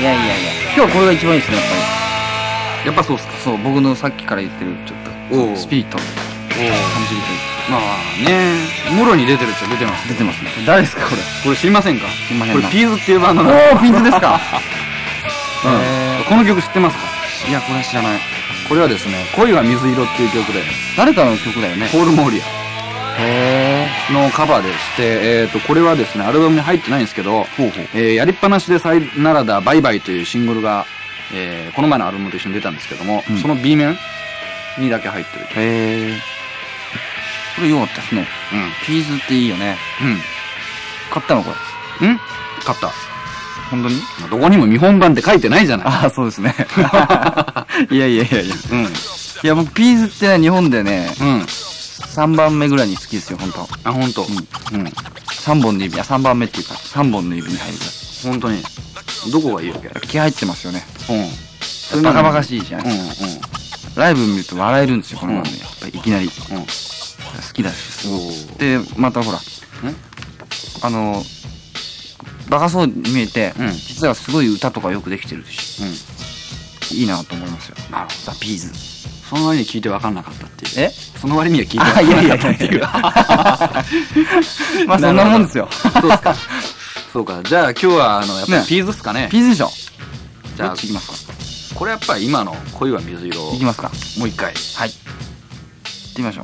いやいやいや。今日はこれが一番いいですね、やっぱり。やっぱそうっすか。そう、僕のさっきから言ってる、ちょっおう。と、スピリットを感じる。まあね。もろに出てるっちゃ出てますという。出てますね。誰ですか、これ？これ知りませんか？知りませんな。これピーズっていうバンドおなんですー、ピンズですか？うん。へこの曲知ってますか？いや、これは知らない。これはですね恋は水色っていう曲で。誰かの曲だよね。ポール・モーリへアのカバーでして、えっ、と、これはですね、アルバムに入ってないんですけど、ほうほう。えーやりっぱなしでさいならだバイバイというシングルが、えーこの前のアルバムと一緒に出たんですけども、うんその B 面にだけ入ってる曲。へー。これ良かったですね。ピーズっていいよね。うん。買ったのこれ。うん？ん買った。本当に？まあどこにも見本番って書いてないじゃない。ああ、そうですね。いやいやいやいや。うん。いや、僕、ピーズってね、日本でね、うん。3番目ぐらいに好きですよ、本当あ、ほんと。うん。うん。3本の指、いや、3番目っていうか、3本の指に入るぐらい。ほんとに。どこがいいわけ？気入ってますよね。うん。バカバカい。しいじゃん。うん、うん。ライブ見ると笑えるんですよ、この番組。うんやっぱりいきなり。好うん。きだし。おーで、またほら、あの、バカそうに見えて、うん実はすごい歌とかよくできてるし、うん。いいなと思いますよ。なるほザ・ピーズ。ど。その割に聞いて分かんなかったって。え？その割には聞いて分あ、かんいやいやいう。まあそんなもんですよ。そうですか。そうか。じゃあ今日は、あの、やっぱりねピーズっすかね。ピーズでしょじゃあどっち行きますか？これやっぱり今の恋は水色を行きますかもう一回。はい。行ってみましょう。